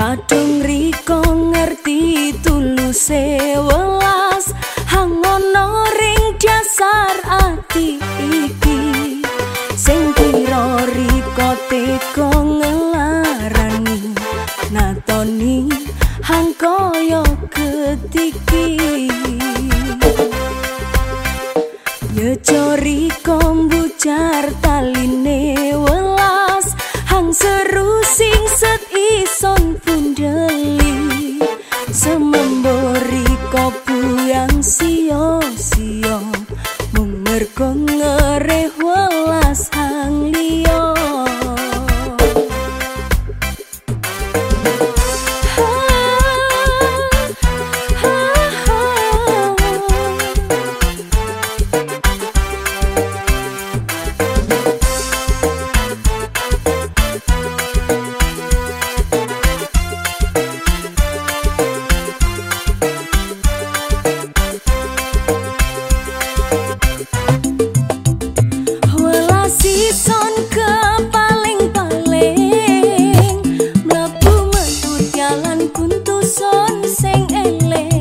Kadung riko ngerti tulus welas hang ono ring dasar ati iki. Sing kira riko teko ngelarani natoni hang koyo ketiki ye cori kombucar taline welas hang seru sing set ison trời sớm mầm lên lên.